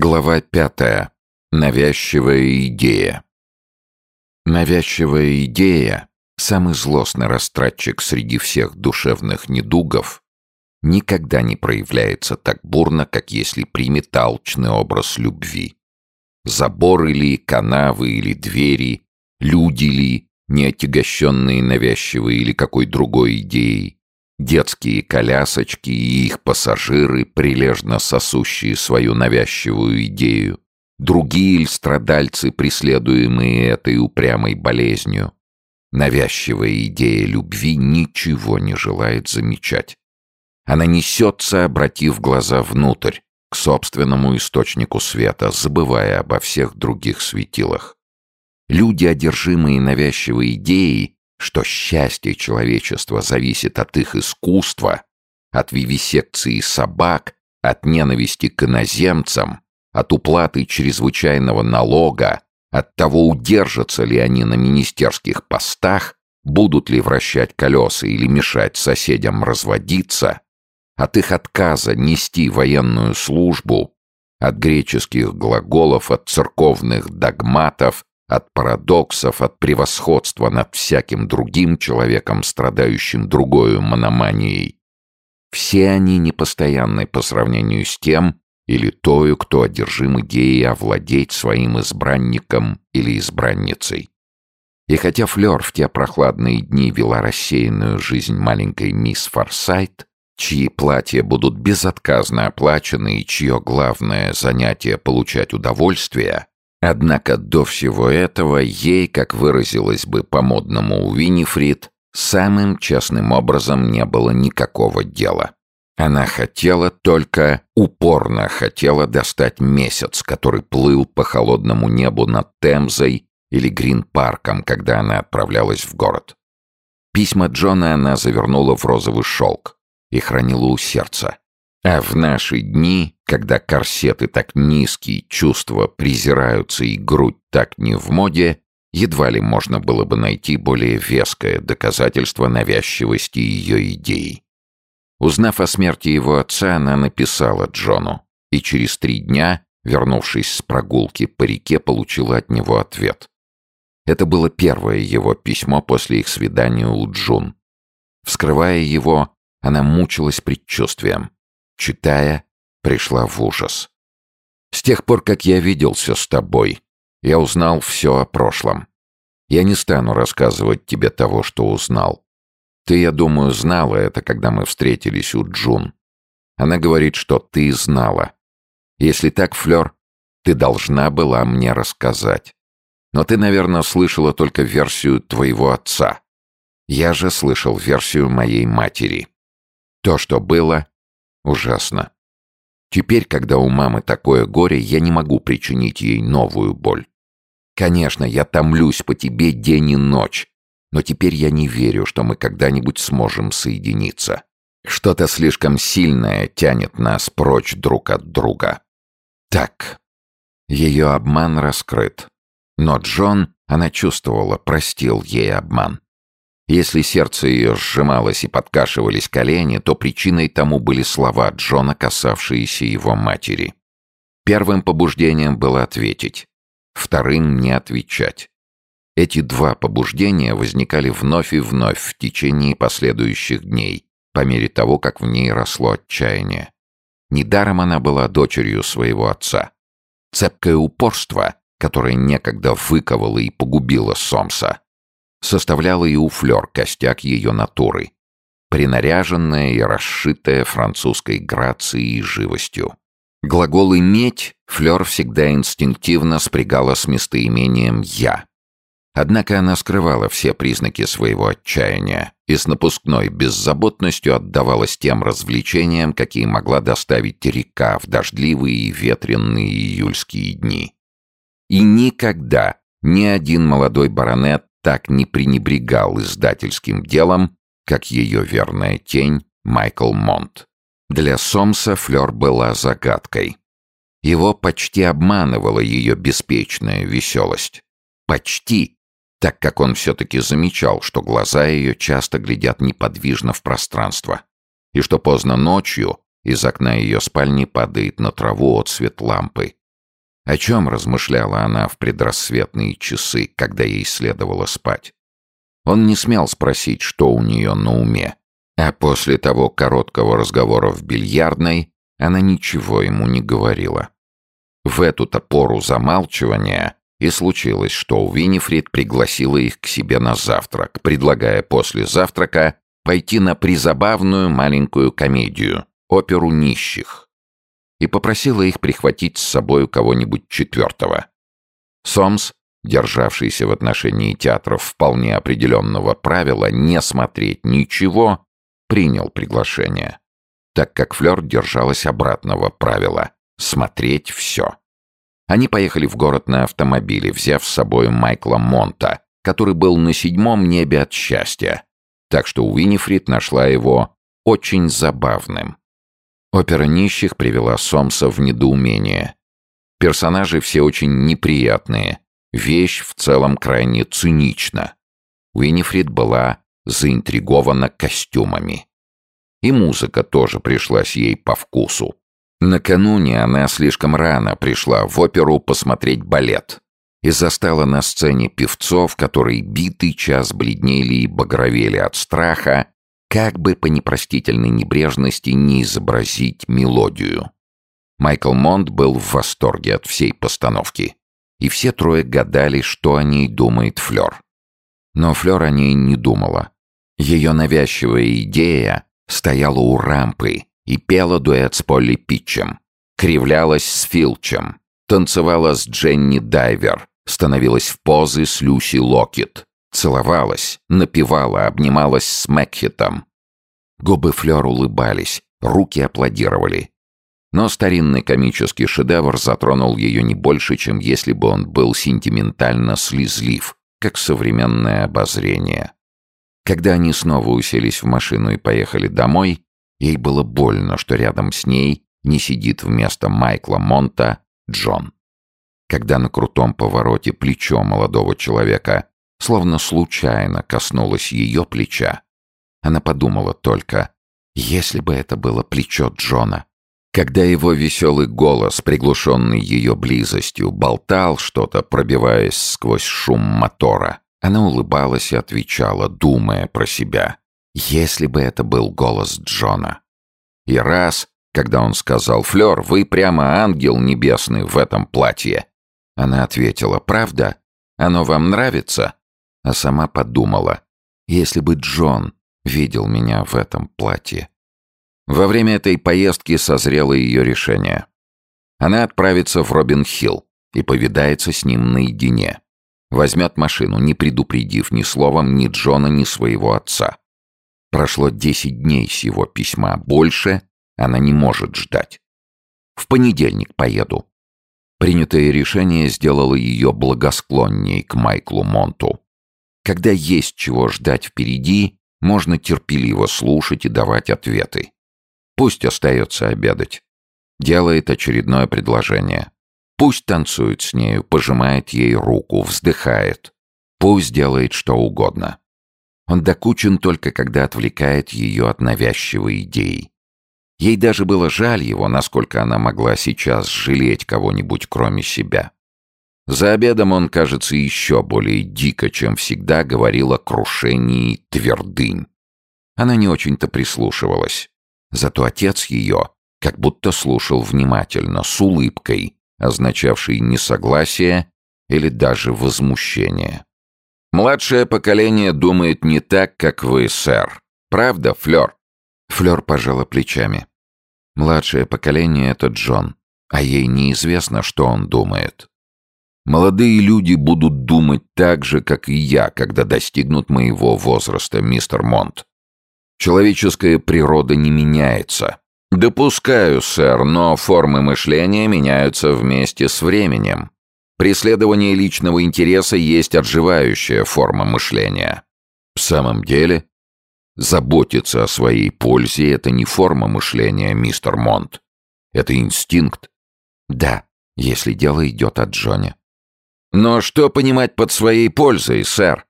Глава пятая. Навязчивая идея. Навязчивая идея, самый злостный растратчик среди всех душевных недугов, никогда не проявляется так бурно, как если примет алчный образ любви. Заборы ли, канавы или двери, люди ли, не отягощенные навязчивой или какой другой идеей, Детские колясочки и их пассажиры, прилежно сосущие свою навязчивую идею. Другие ль страдальцы, преследуемые этой упрямой болезнью. Навязчивая идея любви ничего не желает замечать. Она несется, обратив глаза внутрь, к собственному источнику света, забывая обо всех других светилах. Люди, одержимые навязчивой идеей, что счастье человечества зависит от их искусства, от вивисекции собак, от ненависти к иноземцам, от уплаты чрезвычайного налога, от того, удержатся ли они на министерских постах, будут ли вращать колеса или мешать соседям разводиться, от их отказа нести военную службу, от греческих глаголов, от церковных догматов, от парадоксов, от превосходства над всяким другим человеком, страдающим другой мономанией. Все они непостоянны по сравнению с тем или тою, кто одержим идеей овладеть своим избранником или избранницей. И хотя Флёр в те прохладные дни вела рассеянную жизнь маленькой мисс Форсайт, чьи платья будут безотказно оплачены и чье главное занятие — получать удовольствие, Однако до всего этого ей, как выразилась бы по-модному Уинифрид, самым честным образом не было никакого дела. Она хотела только, упорно хотела достать месяц, который плыл по холодному небу над Темзой или Грин-парком, когда она отправлялась в город. Письма Джона она завернула в розовый шелк и хранила у сердца. А в наши дни, когда корсеты так низкие, чувства презираются и грудь так не в моде, едва ли можно было бы найти более веское доказательство навязчивости ее идей. Узнав о смерти его отца, она написала Джону, и через три дня, вернувшись с прогулки по реке, получила от него ответ. Это было первое его письмо после их свидания у Джун. Вскрывая его, она мучилась предчувствием. Читая, пришла в ужас. С тех пор, как я виделся с тобой, я узнал все о прошлом. Я не стану рассказывать тебе того, что узнал. Ты, я думаю, знала это, когда мы встретились у Джун. Она говорит, что ты знала. Если так, Флёр, ты должна была мне рассказать. Но ты, наверное, слышала только версию твоего отца. Я же слышал версию моей матери. То, что было, Ужасно. Теперь, когда у мамы такое горе, я не могу причинить ей новую боль. Конечно, я томлюсь по тебе день и ночь, но теперь я не верю, что мы когда-нибудь сможем соединиться. Что-то слишком сильное тянет нас прочь друг от друга. Так, ее обман раскрыт. Но Джон, она чувствовала, простил ей обман. Если сердце ее сжималось и подкашивались колени, то причиной тому были слова Джона, касавшиеся его матери. Первым побуждением было ответить, вторым — не отвечать. Эти два побуждения возникали вновь и вновь в течение последующих дней, по мере того, как в ней росло отчаяние. Недаром она была дочерью своего отца. Цепкое упорство, которое некогда выковало и погубило Сомса, составляла и у Флёр костяк ее натуры, принаряженная и расшитая французской грацией и живостью. Глагол «иметь» Флёр всегда инстинктивно спрягала с местоимением «я». Однако она скрывала все признаки своего отчаяния и с напускной беззаботностью отдавалась тем развлечениям, какие могла доставить река в дождливые и ветренные июльские дни. И никогда ни один молодой баронет так не пренебрегал издательским делом, как ее верная тень Майкл Монт. Для Сомса Флёр была загадкой. Его почти обманывала ее беспечная веселость. Почти, так как он все-таки замечал, что глаза ее часто глядят неподвижно в пространство, и что поздно ночью из окна ее спальни падает на траву от свет лампы, О чем размышляла она в предрассветные часы, когда ей следовало спать? Он не смел спросить, что у нее на уме. А после того короткого разговора в бильярдной она ничего ему не говорила. В эту-то пору замалчивания и случилось, что у Винифрид пригласила их к себе на завтрак, предлагая после завтрака пойти на призабавную маленькую комедию, оперу нищих и попросила их прихватить с собой кого-нибудь четвертого. Сомс, державшийся в отношении театров вполне определенного правила не смотреть ничего, принял приглашение, так как Флёр держалась обратного правила — смотреть все. Они поехали в город на автомобиле, взяв с собой Майкла Монта, который был на седьмом небе от счастья, так что Уинифрид нашла его очень забавным. Опера нищих привела Сомса в недоумение. Персонажи все очень неприятные. Вещь в целом крайне цинична. Уинифрид была заинтригована костюмами. И музыка тоже пришлась ей по вкусу. Накануне она слишком рано пришла в оперу посмотреть балет и застала на сцене певцов, которые битый час бледнели и багровели от страха как бы по непростительной небрежности не изобразить мелодию. Майкл Монт был в восторге от всей постановки, и все трое гадали, что о ней думает Флёр. Но Флёр о ней не думала. Ее навязчивая идея стояла у рампы и пела дуэт с Полли Питчем, кривлялась с Филчем, танцевала с Дженни Дайвер, становилась в позы с Люси Локет, Целовалась, напевала, обнималась с Мэкхитом. Губы Флёр улыбались, руки аплодировали. Но старинный комический шедевр затронул ее не больше, чем если бы он был сентиментально слезлив, как современное обозрение. Когда они снова уселись в машину и поехали домой, ей было больно, что рядом с ней не сидит вместо Майкла Монта Джон. Когда на крутом повороте плечо молодого человека словно случайно коснулась ее плеча. Она подумала только, если бы это было плечо Джона. Когда его веселый голос, приглушенный ее близостью, болтал что-то, пробиваясь сквозь шум мотора, она улыбалась и отвечала, думая про себя, если бы это был голос Джона. И раз, когда он сказал «Флёр, вы прямо ангел небесный в этом платье», она ответила «Правда? Оно вам нравится?» А сама подумала, если бы Джон видел меня в этом платье. Во время этой поездки созрело ее решение. Она отправится в Робин-Хилл и повидается с ним наедине. Возьмет машину, не предупредив ни словом ни Джона, ни своего отца. Прошло десять дней с его письма, больше она не может ждать. В понедельник поеду. Принятое решение сделало ее благосклонней к Майклу Монту. Когда есть чего ждать впереди, можно терпеливо слушать и давать ответы. Пусть остается обедать. Делает очередное предложение. Пусть танцует с нею, пожимает ей руку, вздыхает. Пусть делает что угодно. Он докучен только когда отвлекает ее от навязчивой идеи. Ей даже было жаль его, насколько она могла сейчас жалеть кого-нибудь кроме себя. За обедом он, кажется, еще более дико, чем всегда, говорил о крушении твердынь. Она не очень-то прислушивалась. Зато отец ее как будто слушал внимательно, с улыбкой, означавшей несогласие или даже возмущение. «Младшее поколение думает не так, как вы, сэр. Правда, Флёр?» Флёр пожала плечами. «Младшее поколение — это Джон, а ей неизвестно, что он думает. Молодые люди будут думать так же, как и я, когда достигнут моего возраста, мистер Монт. Человеческая природа не меняется. Допускаю, сэр, но формы мышления меняются вместе с временем. Преследование личного интереса есть отживающая форма мышления. В самом деле, заботиться о своей пользе — это не форма мышления, мистер Монт. Это инстинкт. Да, если дело идет о Джоне. Но что понимать под своей пользой, сэр?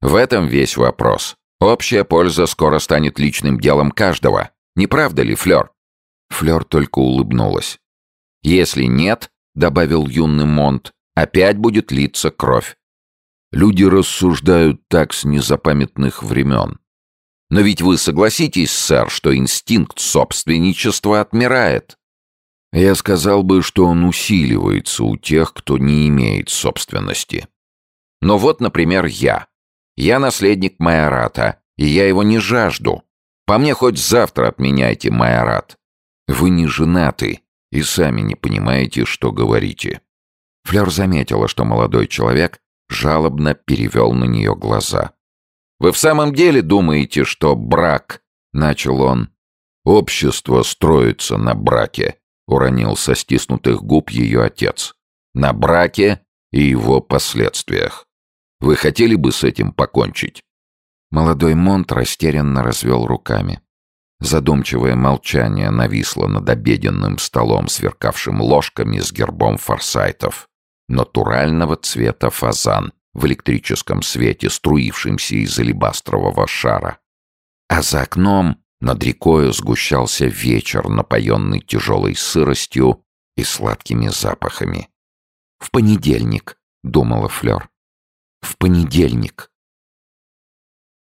В этом весь вопрос. Общая польза скоро станет личным делом каждого. Не правда ли, Флёр? Флёр только улыбнулась. Если нет, — добавил юный Монт, — опять будет литься кровь. Люди рассуждают так с незапамятных времен. Но ведь вы согласитесь, сэр, что инстинкт собственничества отмирает. Я сказал бы, что он усиливается у тех, кто не имеет собственности. Но вот, например, я. Я наследник Майората, и я его не жажду. По мне хоть завтра отменяйте Майорат. Вы не женаты и сами не понимаете, что говорите. Флёр заметила, что молодой человек жалобно перевел на нее глаза. «Вы в самом деле думаете, что брак...» — начал он. «Общество строится на браке», — уронил со стиснутых губ ее отец. «На браке и его последствиях. Вы хотели бы с этим покончить?» Молодой Монт растерянно развел руками. Задумчивое молчание нависло над обеденным столом, сверкавшим ложками с гербом форсайтов натурального цвета фазан в электрическом свете, струившемся из алебастрового шара. А за окном над рекою сгущался вечер, напоенный тяжелой сыростью и сладкими запахами. «В понедельник», — думала Флёр. «В понедельник».